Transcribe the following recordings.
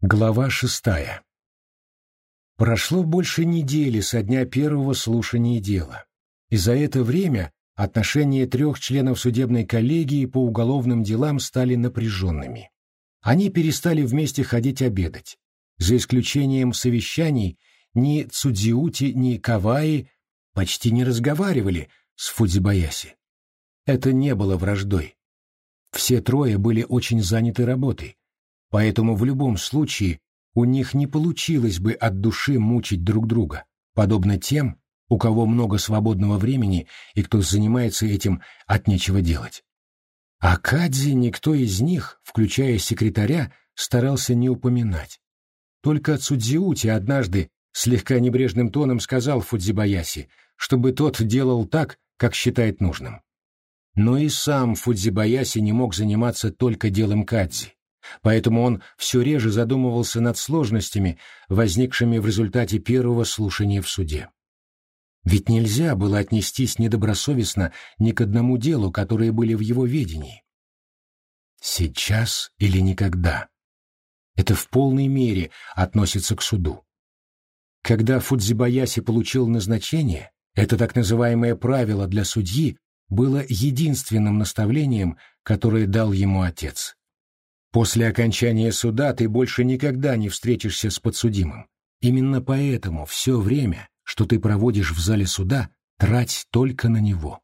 Глава шестая. Прошло больше недели со дня первого слушания дела, и за это время отношения трех членов судебной коллегии по уголовным делам стали напряженными. Они перестали вместе ходить обедать. За исключением совещаний ни Цудзиути, ни Каваи почти не разговаривали с Фудзибаяси. Это не было враждой. Все трое были очень заняты работой, Поэтому в любом случае у них не получилось бы от души мучить друг друга, подобно тем, у кого много свободного времени и кто занимается этим от нечего делать. А Кадзи никто из них, включая секретаря, старался не упоминать. Только Цудзиути однажды слегка небрежным тоном сказал Фудзибаяси, чтобы тот делал так, как считает нужным. Но и сам Фудзибаяси не мог заниматься только делом Кадзи поэтому он все реже задумывался над сложностями, возникшими в результате первого слушания в суде. Ведь нельзя было отнестись недобросовестно ни к одному делу, которые были в его ведении. Сейчас или никогда. Это в полной мере относится к суду. Когда Фудзибаяси получил назначение, это так называемое правило для судьи было единственным наставлением, которое дал ему отец. После окончания суда ты больше никогда не встретишься с подсудимым. Именно поэтому все время, что ты проводишь в зале суда, трать только на него.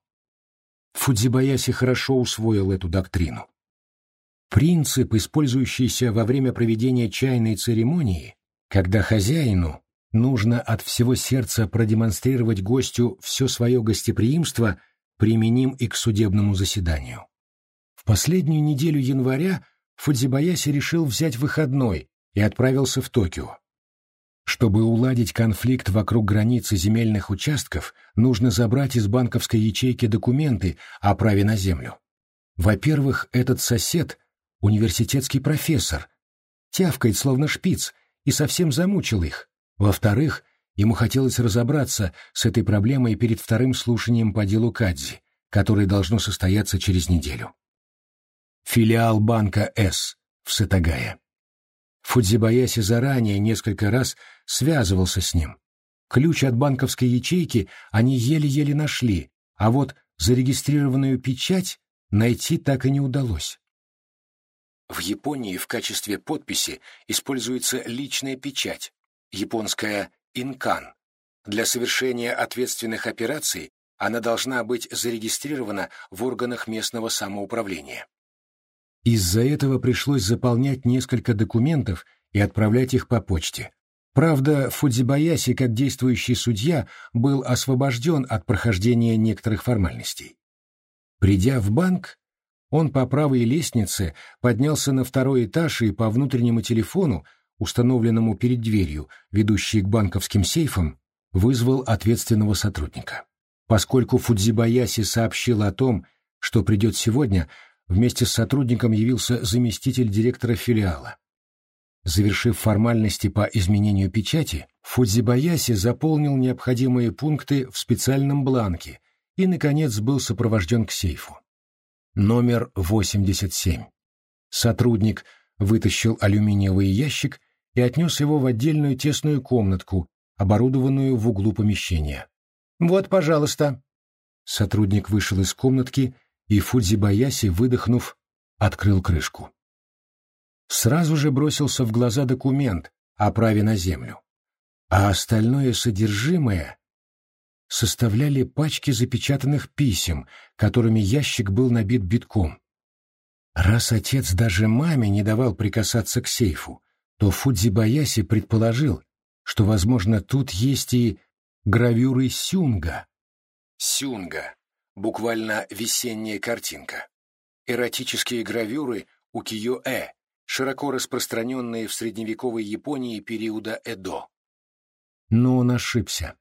Фудзибаяси хорошо усвоил эту доктрину. Принцип, использующийся во время проведения чайной церемонии, когда хозяину нужно от всего сердца продемонстрировать гостю все свое гостеприимство, применим и к судебному заседанию. В последнюю неделю января Фудзибаяси решил взять выходной и отправился в Токио. Чтобы уладить конфликт вокруг границы земельных участков, нужно забрать из банковской ячейки документы о праве на землю. Во-первых, этот сосед — университетский профессор, тявкает словно шпиц и совсем замучил их. Во-вторых, ему хотелось разобраться с этой проблемой перед вторым слушанием по делу Кадзи, которое должно состояться через неделю филиал банка «С» в Сатагае. Фудзибаяси заранее несколько раз связывался с ним. Ключ от банковской ячейки они еле-еле нашли, а вот зарегистрированную печать найти так и не удалось. В Японии в качестве подписи используется личная печать, японская «инкан». Для совершения ответственных операций она должна быть зарегистрирована в органах местного самоуправления. Из-за этого пришлось заполнять несколько документов и отправлять их по почте. Правда, Фудзибаяси, как действующий судья, был освобожден от прохождения некоторых формальностей. Придя в банк, он по правой лестнице поднялся на второй этаж и по внутреннему телефону, установленному перед дверью, ведущей к банковским сейфам, вызвал ответственного сотрудника. Поскольку Фудзибаяси сообщил о том, что придет сегодня, вместе с сотрудником явился заместитель директора филиала. Завершив формальности по изменению печати, Фудзибаяси заполнил необходимые пункты в специальном бланке и, наконец, был сопровожден к сейфу. Номер 87. Сотрудник вытащил алюминиевый ящик и отнес его в отдельную тесную комнатку, оборудованную в углу помещения. «Вот, пожалуйста». Сотрудник вышел из комнатки и Фудзибаяси, выдохнув, открыл крышку. Сразу же бросился в глаза документ о праве на землю, а остальное содержимое составляли пачки запечатанных писем, которыми ящик был набит битком. Раз отец даже маме не давал прикасаться к сейфу, то Фудзибаяси предположил, что, возможно, тут есть и гравюры Сюнга. Сюнга буквально весенняя картинка. Эротические гравюры укиё-э, широко распространенные в средневековой Японии периода Эдо. Но он ошибся,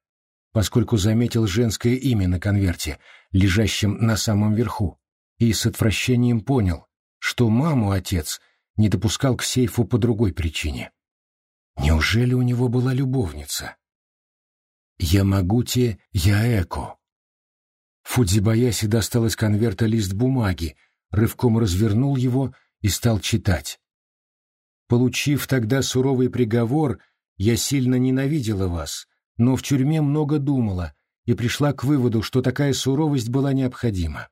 поскольку заметил женское имя на конверте, лежащем на самом верху, и с отвращением понял, что маму отец не допускал к сейфу по другой причине. Неужели у него была любовница? Ямагути Яэко, Фудзибаяси достал из конверта лист бумаги, рывком развернул его и стал читать. Получив тогда суровый приговор, я сильно ненавидела вас, но в тюрьме много думала и пришла к выводу, что такая суровость была необходима.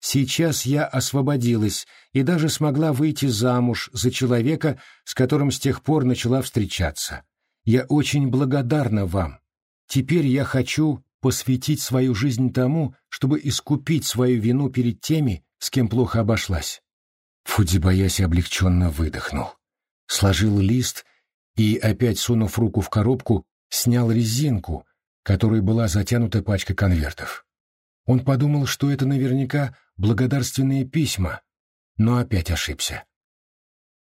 Сейчас я освободилась и даже смогла выйти замуж за человека, с которым с тех пор начала встречаться. Я очень благодарна вам. Теперь я хочу посвятить свою жизнь тому, чтобы искупить свою вину перед теми, с кем плохо обошлась. Фудзибаяси облегченно выдохнул. Сложил лист и, опять сунув руку в коробку, снял резинку, которой была затянута пачка конвертов. Он подумал, что это наверняка благодарственные письма, но опять ошибся.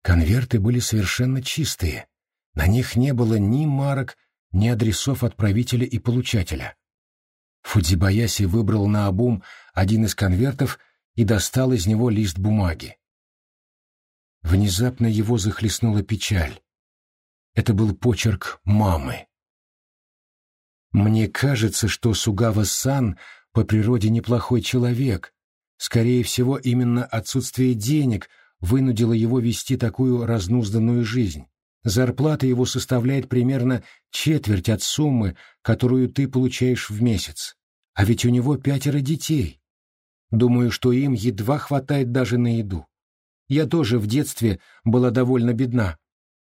Конверты были совершенно чистые. На них не было ни марок, ни адресов отправителя и получателя. Фудзибаяси выбрал на обум один из конвертов и достал из него лист бумаги. Внезапно его захлестнула печаль. Это был почерк мамы. «Мне кажется, что Сугава-сан по природе неплохой человек. Скорее всего, именно отсутствие денег вынудило его вести такую разнузданную жизнь. Зарплата его составляет примерно четверть от суммы, которую ты получаешь в месяц. А ведь у него пятеро детей. Думаю, что им едва хватает даже на еду. Я тоже в детстве была довольно бедна,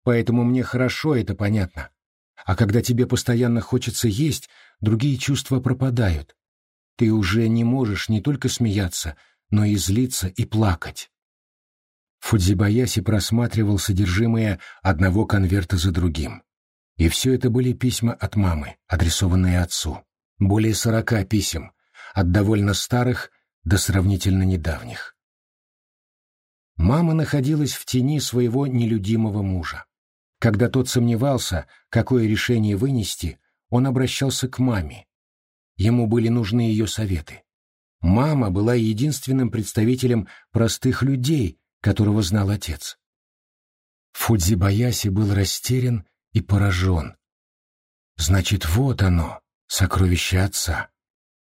поэтому мне хорошо это понятно. А когда тебе постоянно хочется есть, другие чувства пропадают. Ты уже не можешь не только смеяться, но и злиться и плакать. Фудзибаяси просматривал содержимое одного конверта за другим. И все это были письма от мамы, адресованные отцу. Более сорока писем, от довольно старых до сравнительно недавних. Мама находилась в тени своего нелюдимого мужа. Когда тот сомневался, какое решение вынести, он обращался к маме, Ему были нужны ее советы. Мама была единственным представителем простых людей, которого знал отец. Фудзибаяси был растерян и поражен. Значит, вот оно, сокровище отца.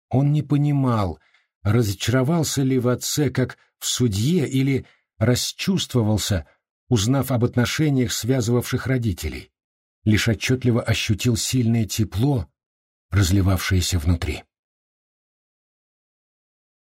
Он не понимал, разочаровался ли в отце как в судье или расчувствовался, узнав об отношениях, связывавших родителей. Лишь отчетливо ощутил сильное тепло, разливавшееся внутри.